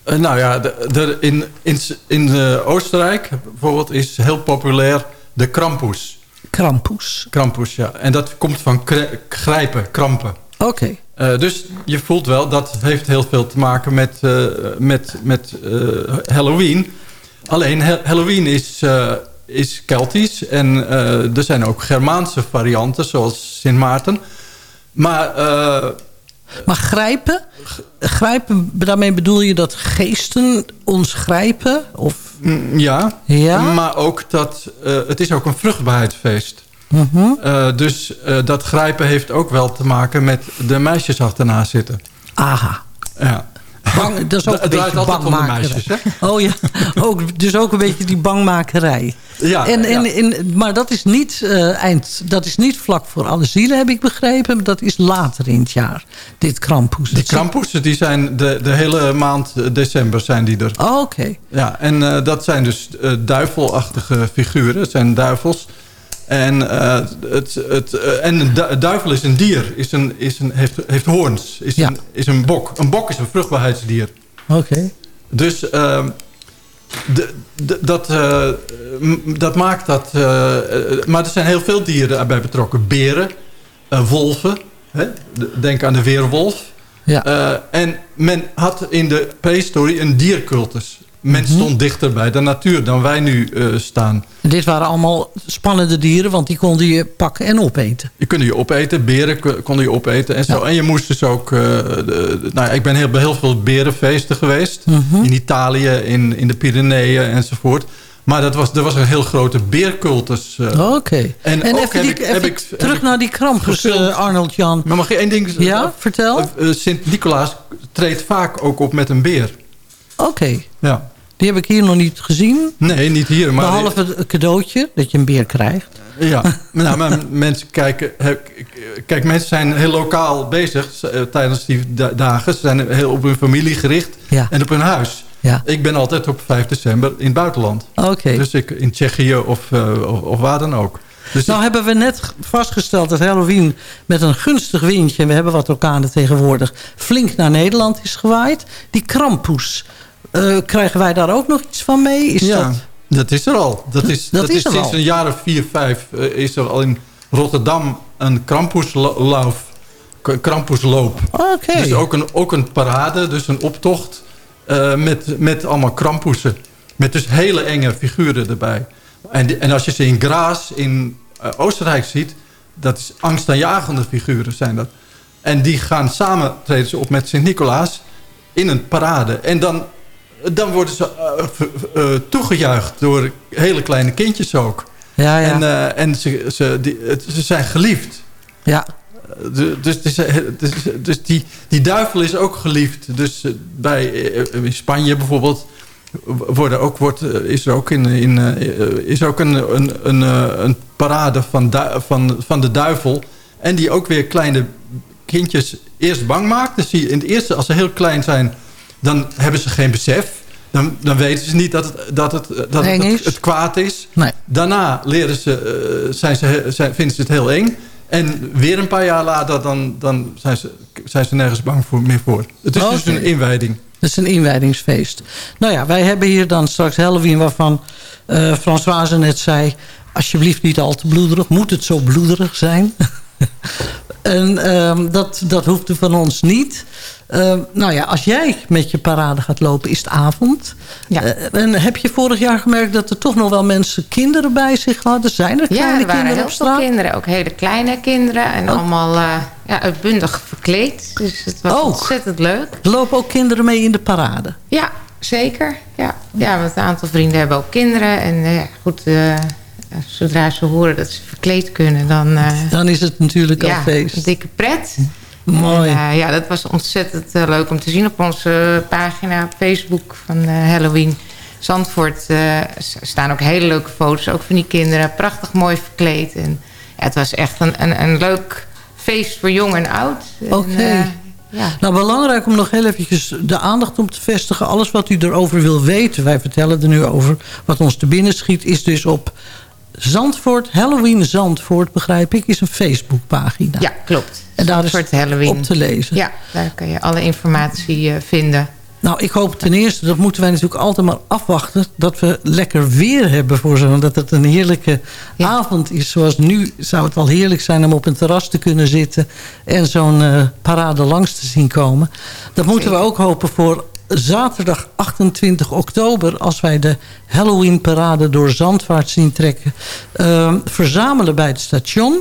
Eh, nou ja, de, de- in, in, in eh, Oostenrijk bijvoorbeeld is heel populair de Krampus. Krampus. Krampus, ja. En dat komt van grijpen, krampen. Oké. Eh, dus je voelt wel, dat heeft heel veel te maken met, met, met Halloween. Alleen Ha- Halloween is, is Keltisch en er zijn ook Germaanse varianten zoals Sint Maarten. Maar Maar grijpen? Grijpen, daarmee bedoel je dat geesten ons grijpen? Of, mm, ja, Ja? maar ook dat eh, het is ook een vruchtbaarheidsfeest. Mhm. Eh, dus eh, dat grijpen heeft ook wel te maken met de meisjes achterna zitten. Aha. Ja. Bang, dat is ook Het een beetje de bangmakerij. Oh ja, ook, dus ook een beetje die bangmakerij. Ja, en, en, ja. en- maar dat is, niet, eh, eind, dat is niet vlak voor alle zielen, heb ik begrepen. Dat is later in het jaar, dit Krampus. Die krampoesen die zijn de, de hele maand eh, december zijn die er. Oh, oké. Ja, en eh, dat zijn dus duivelachtige figuren. Het zijn duivels. En, eh, het, het, eh, en een du- duivel is een dier, is een, is een, heeft, heeft hoorns, is, een, is een bok. Een bok is een vruchtbaarheidsdier. Oké. Dus ehm, de, de- dat, eh, dat maakt dat... maar er zijn heel veel dieren bij betrokken. Beren, wolven. Hè? De- Denk aan de weerwolf. Ja. En men had in de prehistorie een diercultus. Men Mhm. stond dichter bij de natuur dan wij nu eh, staan. Dit waren allemaal spannende dieren, want die konden je pakken en opeten. Je kon je opeten, beren ko- konden je opeten en zo. En je moest dus ook... eh, de- nou, ik ben heel, bij heel veel berenfeesten geweest. Mhm. In Italië, in, in de Pyreneeën enzovoort. Maar dat was, er was een heel grote beercultus. eh. Oké. En, En even, die, ik, even heb ik, terug naar die gefilmd. eh, Arnold Jan. Maar mag je één ding... Ja, vertel. Sint-Nicolaas treedt vaak ook op met een beer. Oké. Ja. Die heb ik hier nog niet gezien. Nee, niet hier. Maar Behalve het cadeautje, dat je een beer krijgt. Ja, nou, maar mensen kijken... Kijk, mensen zijn heel lokaal bezig eh, tijdens die da- dagen. Ze zijn heel op hun familie gericht Ja. en op hun huis. Ja. Ik ben altijd op 5 december in het buitenland. Oké. Dus ik in Tsjechië of, eh, of, waar dan ook. Dus nou hebben we net vastgesteld dat Halloween met een gunstig windje... en we hebben wat orkanen tegenwoordig... flink naar Nederland is gewaaid. Die Krampus, eh, krijgen wij daar ook nog iets van mee? Is ja, dat... dat is er al. Dat is, Dat dat is sinds al. een jaar of vier, vijf... eh, is er al in Rotterdam een Krampuslauf. Krampusloop. Oké. Dus ook een, ook een parade, dus een optocht... eh, met, met allemaal krampoesen. Met dus hele enge figuren erbij. En, en als je ze in Graas in Oostenrijk ziet... dat is angstaanjagende figuren zijn dat. En die gaan samen, treden ze op met Sint-Nicolaas... in een parade. En dan, dan worden ze eh, toegejuicht door hele kleine kindjes ook. Ja, ja. En, eh, en ze, ze, die, ze zijn geliefd. Ja. Dus, is- dus die, die duivel is ook geliefd. Dus bij, in Spanje bijvoorbeeld worden ook, wordt, is er ook, in, in, is ook een, een, een, een parade van, du- van, van de duivel. En die ook weer kleine kindjes eerst bang maakt. Dus je in het eerste, als ze heel klein zijn, dan hebben ze geen besef. Dan, dan weten ze niet dat het, dat het, dat het, het kwaad is. Nee. Daarna leren ze, eh, zijn ze, zijn, vinden ze het heel eng. En weer een paar jaar later, dan, dan zijn, ze, zijn ze nergens bang voor, meer voor. Het is dus een inwijding. Dat is een inwijdingsfeest. Nou ja, wij hebben hier dan straks Halloween... waarvan eh Françoise net zei... alsjeblieft niet al te bloederig. Moet het zo bloederig zijn? en ehm, dat, dat hoeft er van ons niet. Ehm, nou ja, als jij met je parade gaat lopen, is het avond. Ja. Eh, en heb je vorig jaar gemerkt dat er toch nog wel mensen kinderen bij zich hadden? Zijn er Ja, kleine er waren kinderen heel op veel straat? kinderen. Ook hele kleine kinderen. En allemaal eh, ja, uitbundig verkleed. Dus het was Ook. ontzettend leuk. Er lopen ook kinderen mee in de parade. Ja, zeker. Ja, ja want een aantal vrienden hebben ook kinderen. En eh, ja, goed, zodra ze horen dat ze verkleed kunnen, dan... Dan is het natuurlijk al ja, feest. een dikke pret. Mooi. En, eh, ja, dat was ontzettend eh, leuk om te zien op onze pagina op Facebook van eh, Halloween. Zandvoort eh, staan ook hele leuke foto's, ook van die kinderen. Prachtig mooi verkleed. En, ja, het was echt een, een, een leuk feest voor jong en oud. Oké. eh, ja. Nou, belangrijk om nog heel eventjes de aandacht op te vestigen. Alles wat u erover wil weten, wij vertellen er nu over... wat ons te binnen schiet, is dus op Zandvoort... Halloween Zandvoort, begrijp ik, is een Facebookpagina. ja, klopt. En daar is Zandvoort Halloween. op te lezen. Ja, daar kan je alle informatie eh, vinden. Nou, ik hoop ten eerste, dat moeten wij natuurlijk altijd maar afwachten... dat we lekker weer hebben voor zo'n... dat het een heerlijke avond is. Zoals nu zou het al heerlijk zijn om op een terras te kunnen zitten... en zo'n eh, parade langs te zien komen. Dat moeten we ook hopen voor zaterdag 28 oktober... als wij de Halloween-parade door Zandvaart zien trekken... eh, verzamelen bij het station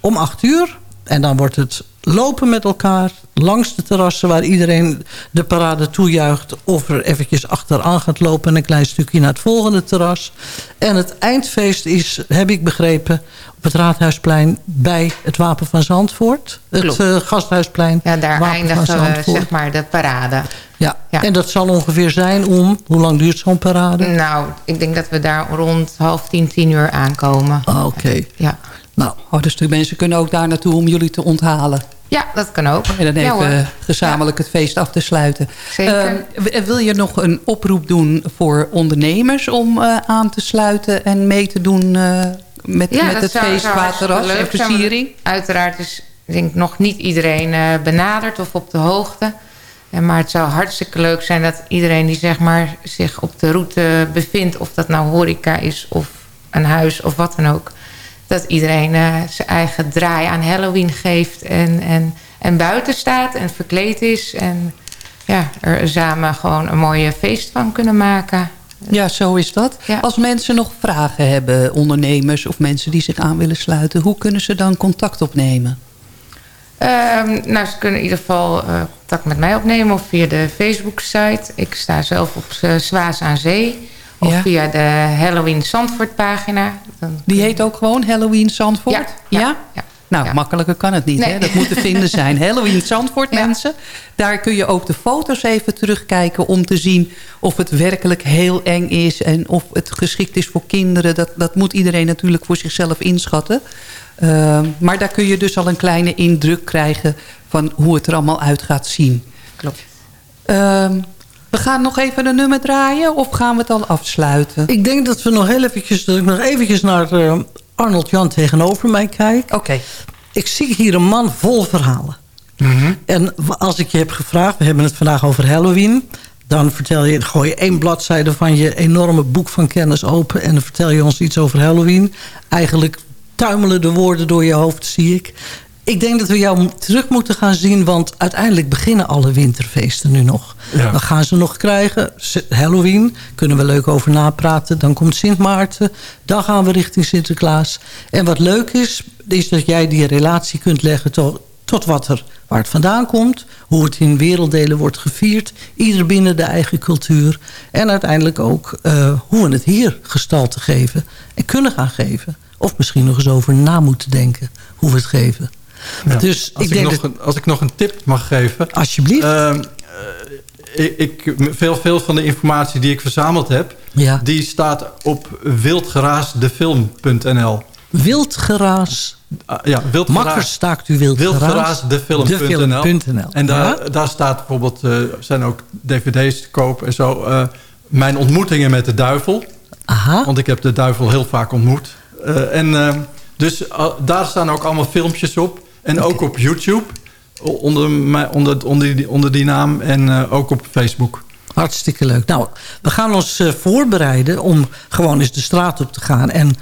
om 8 uur... En dan wordt het lopen met elkaar langs de terrassen... waar iedereen de parade toejuicht... of er eventjes achteraan gaat lopen... en een klein stukje naar het volgende terras. En het eindfeest is, heb ik begrepen... het Raadhuisplein bij het Wapen van Zandvoort. Het eh, Gasthuisplein. Ja, daar Wapen van eindigen we Zandvoort. zeg maar de parade. Ja. en dat zal ongeveer zijn om... hoe lang duurt zo'n parade? Nou, ik denk dat we daar rond half tien, tien uur aankomen. Ah, Oké. Ja. Nou, Oh, dus de mensen kunnen ook daar naartoe om jullie te onthalen. Ja, dat kan ook. En dan even eh, gezamenlijk het feest af te sluiten. Zeker. Eh, w- wil je nog een oproep doen voor ondernemers om eh, aan te sluiten en mee te doen eh, met, Ja, met het zou- feest en versiering? Uiteraard is denk ik nog niet iedereen eh, benaderd of op de hoogte. En maar het zou hartstikke leuk zijn dat iedereen die zeg maar, zich op de route bevindt... of dat nou horeca is of een huis of wat dan ook... dat iedereen eh, zijn eigen draai aan Halloween geeft en, en, en buiten staat en verkleed is... en ja, er samen gewoon een mooie feest van kunnen maken. Ja, zo is dat. Als mensen nog vragen hebben, ondernemers of mensen die zich aan willen sluiten... hoe kunnen ze dan contact opnemen? Ehm, nou, ze kunnen in ieder geval eh, contact met mij opnemen of via de Facebook-site. Ik sta zelf op uh, Zwaas aan Zee. Of Ja. via de Halloween Zandvoort pagina. Dan Die heet ook gewoon Halloween Zandvoort? Ja, ja, ja. Nou, makkelijker kan het niet. Nee. Hè? Dat moet te vinden zijn. Halloween Zandvoort, mensen. Daar kun je ook de foto's even terugkijken... om te zien of het werkelijk heel eng is... en of het geschikt is voor kinderen. Dat, dat moet iedereen natuurlijk voor zichzelf inschatten. Uh, maar daar kun je dus al een kleine indruk krijgen... van hoe het er allemaal uit gaat zien. Klopt. Uh, we gaan nog even een nummer draaien of gaan we het al afsluiten? Ik denk dat we nog heel eventjes, dat ik nog eventjes naar uh, Arnold Jan tegenover mij kijk. Oké. Okay. Ik zie hier een man vol verhalen. Mm -hmm. En als ik je heb gevraagd, we hebben het vandaag over Halloween... dan vertel je, gooi je één bladzijde van je enorme boek van kennis open... en dan vertel je ons iets over Halloween. Eigenlijk tuimelen de woorden door je hoofd, zie ik. Ik denk dat we jou terug moeten gaan zien... want uiteindelijk beginnen alle winterfeesten nu nog. Ja. Dan gaan ze nog krijgen. Halloween, kunnen we leuk over napraten. Dan komt Sint Maarten. Dan gaan we richting Sinterklaas. En wat leuk is, is dat jij die relatie kunt leggen... tot, tot wat er, waar het vandaan komt. Hoe het in werelddelen wordt gevierd. Ieder binnen de eigen cultuur. En uiteindelijk ook uh, hoe we het hier gestalte geven. En kunnen gaan geven. Of misschien nog eens over na moeten denken. Hoe we het geven. Ja. Dus als, ik, ik nog dat... een, als ik nog een tip mag geven. Alsjeblieft. Uh, uh, ik, veel, veel van de informatie die ik verzameld heb... Ja. die staat op wildgeraasdefilm.nl. Wildgeraas. Ah, ja, Wildgeraas. Makkers staakt u Wildgeraas. Wildgeraas, defilm.nl. Defilm.nl. En daar, Ja. daar staat bijvoorbeeld, eh, zijn ook dvd's te koop en zo. eh, mijn ontmoetingen met de duivel. Aha. Want ik heb de duivel heel vaak ontmoet. Eh, en eh, dus eh, daar staan ook allemaal filmpjes op. En ook op YouTube. Onder, onder, onder, die, onder die naam. En eh, ook op Facebook. Hartstikke leuk. Nou, we gaan ons eh, voorbereiden om gewoon eens de straat op te gaan... en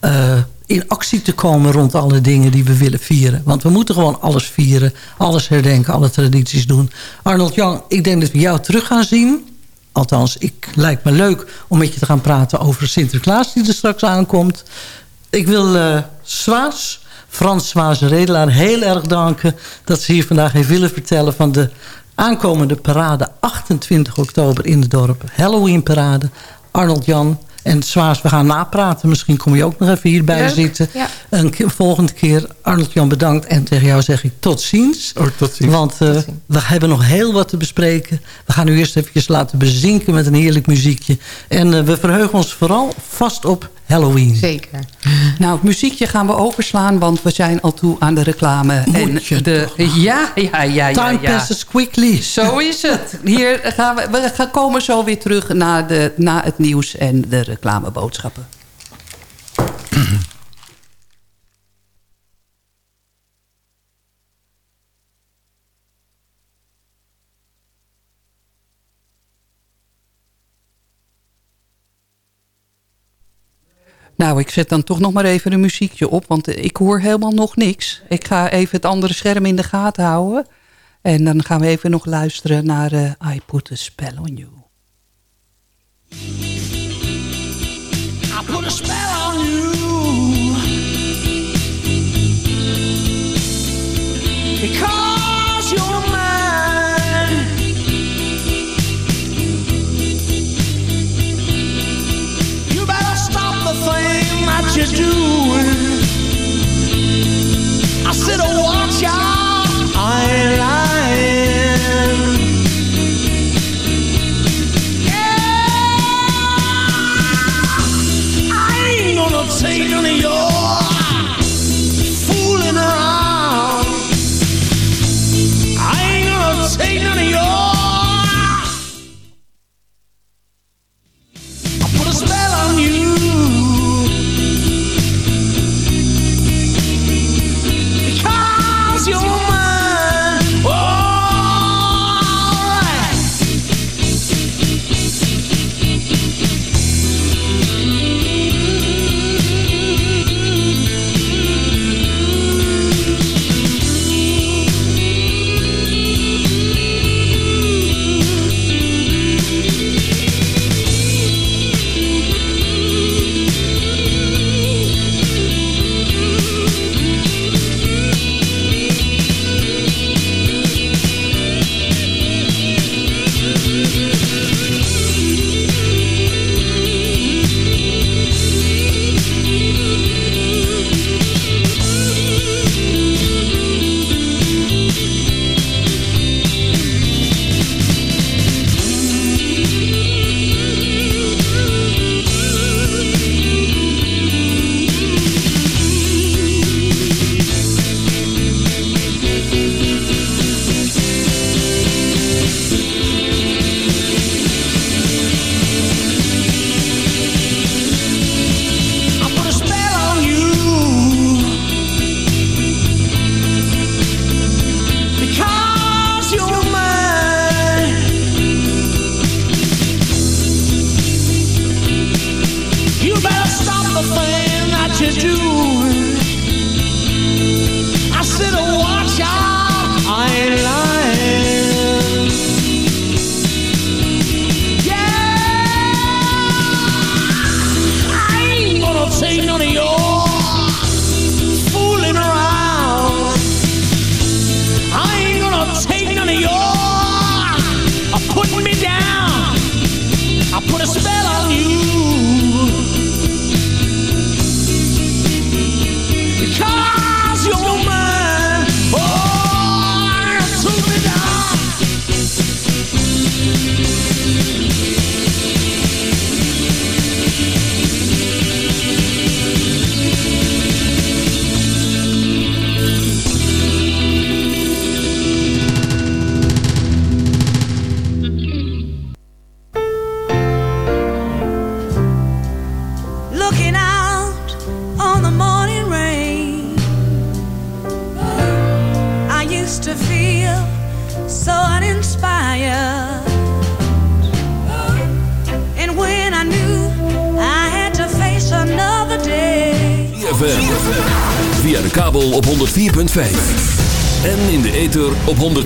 eh, in actie te komen rond alle dingen die we willen vieren. Want we moeten gewoon alles vieren, alles herdenken, alle tradities doen. Arnold Jan, ik denk dat we jou terug gaan zien. Althans, ik lijkt me leuk om met je te gaan praten over Sinterklaas... die er straks aankomt. Ik wil Swaas, Frans Redelaar heel erg danken... dat ze hier vandaag heeft willen vertellen van de aankomende parade 28 oktober in het dorp. Halloween parade. Arnold Jan en Swaas, we gaan napraten. Misschien kom je ook nog even hierbij Leuk, zitten. ja. Een keer- volgende keer, Arnold Jan bedankt. En tegen jou zeg ik tot ziens. Oh, tot ziens. Want eh, we hebben nog heel wat te bespreken. We gaan u eerst even laten bezinken met een heerlijk muziekje. En eh, we verheugen ons vooral vast op Halloween. Zeker. Nou, het muziekje gaan we overslaan, want we zijn al toe aan de reclame. Moet je en de, ja, ja, ja, ja. Time ja. passes quickly. Zo is het. Hier gaan we, we gaan komen zo weer terug na, de, na het nieuws en de reclameboodschappen. Nou, ik zet dan toch nog maar even een muziekje op, want eh, ik hoor helemaal nog niks. Ik ga even het andere scherm in de gaten houden. En dan gaan we even nog luisteren naar eh, I Put a Spell on You.